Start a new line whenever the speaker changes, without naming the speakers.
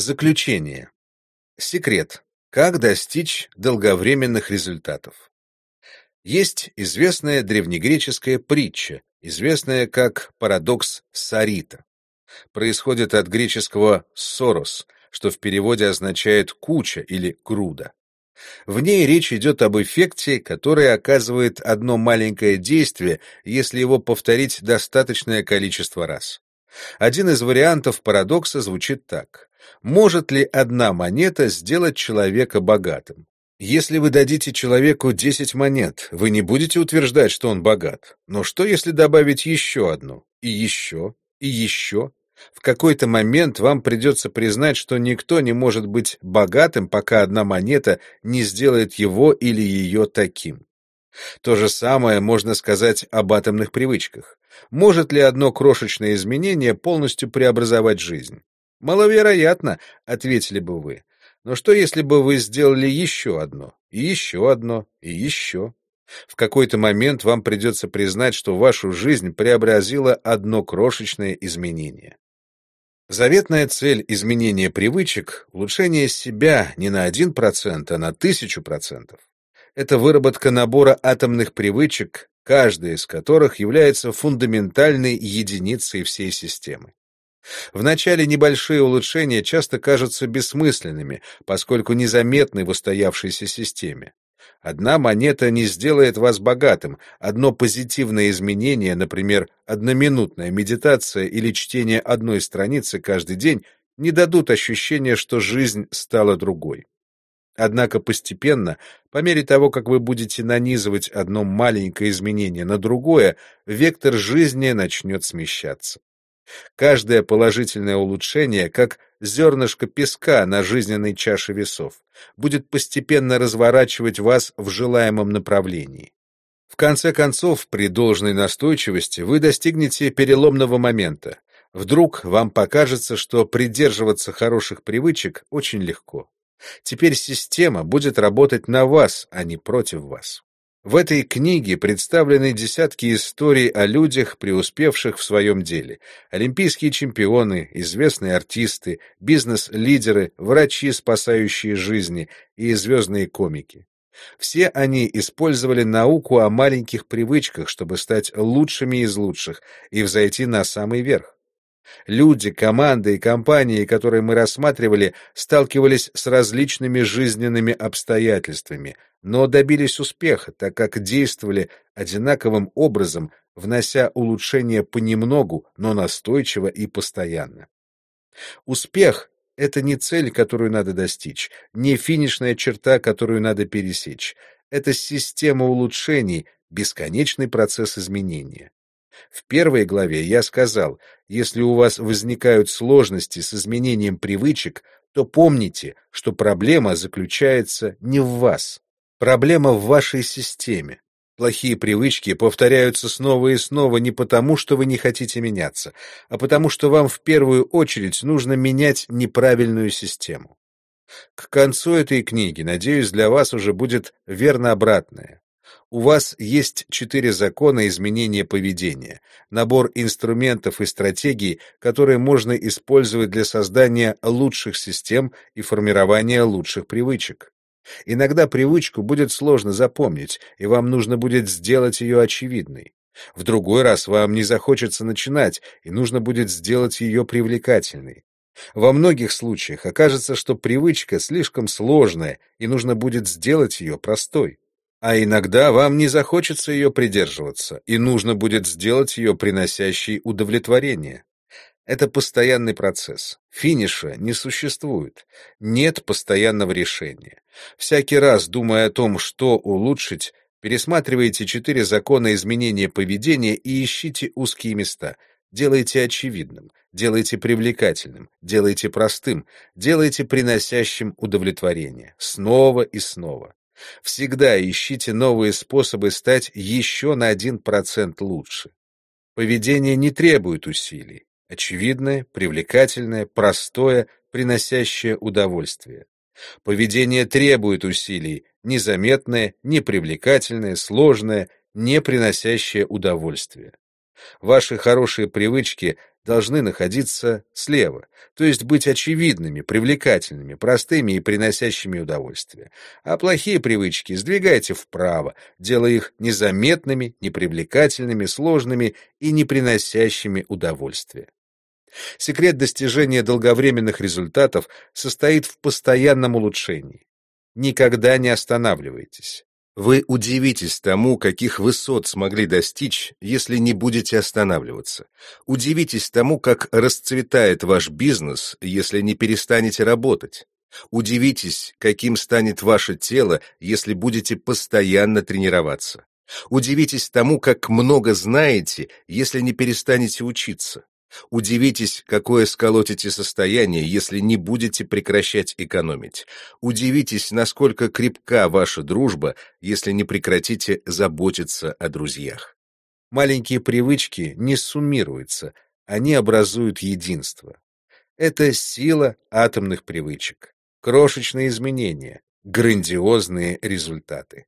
Заключение. Секрет. Как достичь долговременных результатов? Есть известная древнегреческая притча, известная как парадокс Сарита. Происходит от греческого «сорос», что в переводе означает «куча» или «груда». В ней речь идет об эффекте, который оказывает одно маленькое действие, если его повторить достаточное количество раз. Один из вариантов парадокса звучит так. Может ли одна монета сделать человека богатым? Если вы дадите человеку 10 монет, вы не будете утверждать, что он богат. Но что, если добавить еще одну? И еще? И еще? В какой-то момент вам придется признать, что никто не может быть богатым, пока одна монета не сделает его или ее таким. То же самое можно сказать об атомных привычках. Может ли одно крошечное изменение полностью преобразовать жизнь? Маловероятно, ответили бы вы. Но что, если бы вы сделали еще одно, и еще одно, и еще? В какой-то момент вам придется признать, что вашу жизнь преобразило одно крошечное изменение. Заветная цель изменения привычек — улучшение себя не на 1%, а на 1000%. Это выработка набора атомных привычек, каждая из которых является фундаментальной единицей всей системы. Вначале небольшие улучшения часто кажутся бессмысленными, поскольку незаметны в устоявшейся системе. Одна монета не сделает вас богатым, одно позитивное изменение, например, одноминутная медитация или чтение одной страницы каждый день, не дадут ощущения, что жизнь стала другой. Однако постепенно, по мере того, как вы будете нанизывать одно маленькое изменение на другое, вектор жизни начнет смещаться. Каждое положительное улучшение, как зернышко песка на жизненной чаше весов, будет постепенно разворачивать вас в желаемом направлении. В конце концов, при должной настойчивости вы достигнете переломного момента. Вдруг вам покажется, что придерживаться хороших привычек очень легко. Теперь система будет работать на вас, а не против вас. В этой книге представлены десятки историй о людях, преуспевших в своем деле. Олимпийские чемпионы, известные артисты, бизнес-лидеры, врачи, спасающие жизни и звездные комики. Все они использовали науку о маленьких привычках, чтобы стать лучшими из лучших и взойти на самый верх. Люди, команды и компании, которые мы рассматривали, сталкивались с различными жизненными обстоятельствами, но добились успеха, так как действовали одинаковым образом, внося улучшения понемногу, но настойчиво и постоянно. Успех — это не цель, которую надо достичь, не финишная черта, которую надо пересечь. Это система улучшений, бесконечный процесс изменения. В первой главе я сказал, если у вас возникают сложности с изменением привычек, то помните, что проблема заключается не в вас. Проблема в вашей системе. Плохие привычки повторяются снова и снова не потому, что вы не хотите меняться, а потому что вам в первую очередь нужно менять неправильную систему. К концу этой книги, надеюсь, для вас уже будет верно обратное. У вас есть четыре закона изменения поведения, набор инструментов и стратегий, которые можно использовать для создания лучших систем и формирования лучших привычек. Иногда привычку будет сложно запомнить, и вам нужно будет сделать ее очевидной. В другой раз вам не захочется начинать, и нужно будет сделать ее привлекательной. Во многих случаях окажется, что привычка слишком сложная, и нужно будет сделать ее простой. А иногда вам не захочется ее придерживаться, и нужно будет сделать ее приносящей удовлетворение. Это постоянный процесс. Финиша не существует. Нет постоянного решения. Всякий раз, думая о том, что улучшить, пересматривайте четыре закона изменения поведения и ищите узкие места. Делайте очевидным, делайте привлекательным, делайте простым, делайте приносящим удовлетворение. Снова и снова. Всегда ищите новые способы стать еще на один процент лучше. Поведение не требует усилий. Очевидное, привлекательное, простое, приносящее удовольствие. Поведение требует усилий, незаметное, непривлекательное, сложное, не приносящее удовольствия. Ваши хорошие привычки должны находиться слева, то есть быть очевидными, привлекательными, простыми и приносящими удовольствие. А плохие привычки сдвигайте вправо, делая их незаметными, непривлекательными, сложными и не приносящими удовольствия. Секрет достижения долговременных результатов состоит в постоянном улучшении. Никогда не останавливайтесь. Вы удивитесь тому, каких высот смогли достичь, если не будете останавливаться. Удивитесь тому, как расцветает ваш бизнес, если не перестанете работать. Удивитесь, каким станет ваше тело, если будете постоянно тренироваться. Удивитесь тому, как много знаете, если не перестанете учиться. Удивитесь, какое сколотите состояние, если не будете прекращать экономить. Удивитесь, насколько крепка ваша дружба, если не прекратите заботиться о друзьях. Маленькие привычки не суммируются, они образуют единство. Это сила атомных привычек. Крошечные изменения, грандиозные результаты.